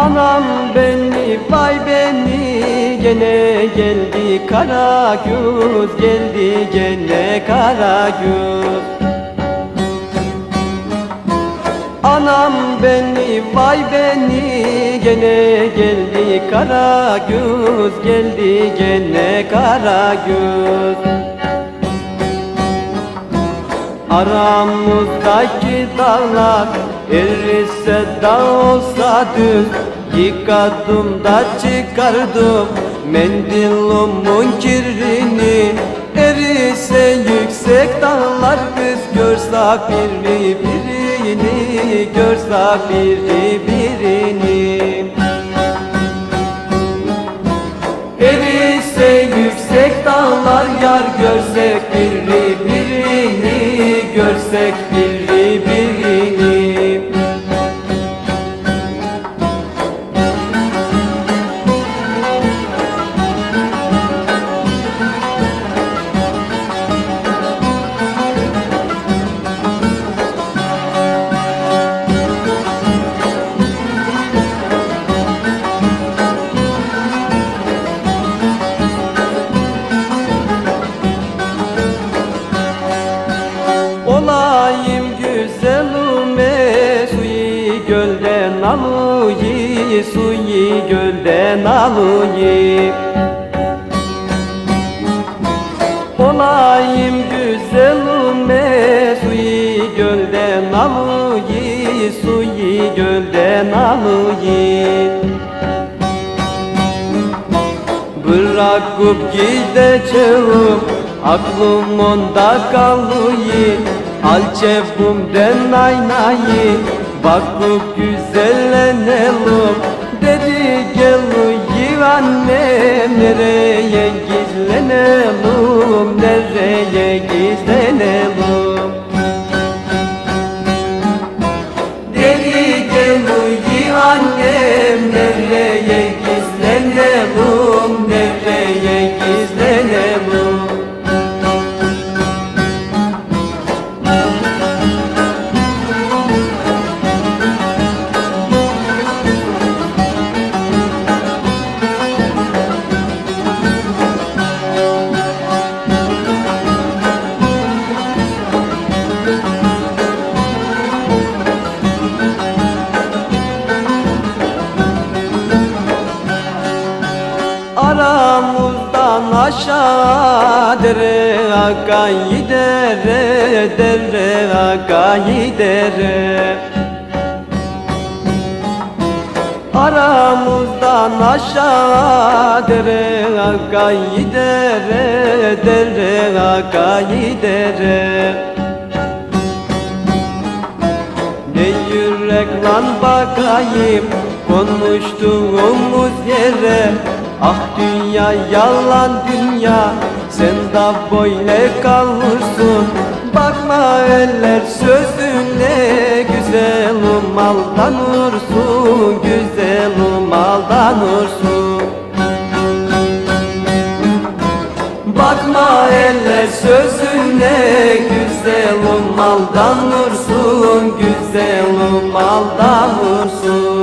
Anam beni vay beni Gene geldi kara göz Geldi gene kara göz Anam beni vay beni Gene geldi kara göz Geldi gene kara göz Aramızdaki dağlar Erişse dağ olsa düz Yıkadım da çıkardım mendilumun kirini Erirse yüksek dağlar kız görse biri birini Görse biri birini. Erirse yüksek dağlar yar görsek biri birini Görsek biri alıyi suyu gölden alıyi Olayım güzelume suyu gölden alıyi suyu gölden alıyi Bırakıp gideceğim Aklım onda kalıyor Al cebimden aynayı Bakıp güzellenelim Dedi gel uyu annem Nereye gizlenelim? Nereye gizlenelim Aramızdan aşağı dere akayı dere dere akayı dere Aramızdan aşağı dere akayı dere dere akayı dere ne yürek lan bakayım konuştuğumuz yere Ah dünya yalan dünya sen de böyle kalırsın Bakma eller sözüne güzelim aldanırsın Güzelim aldanırsın Bakma eller sözüne güzelim aldanırsın Güzelim aldanırsın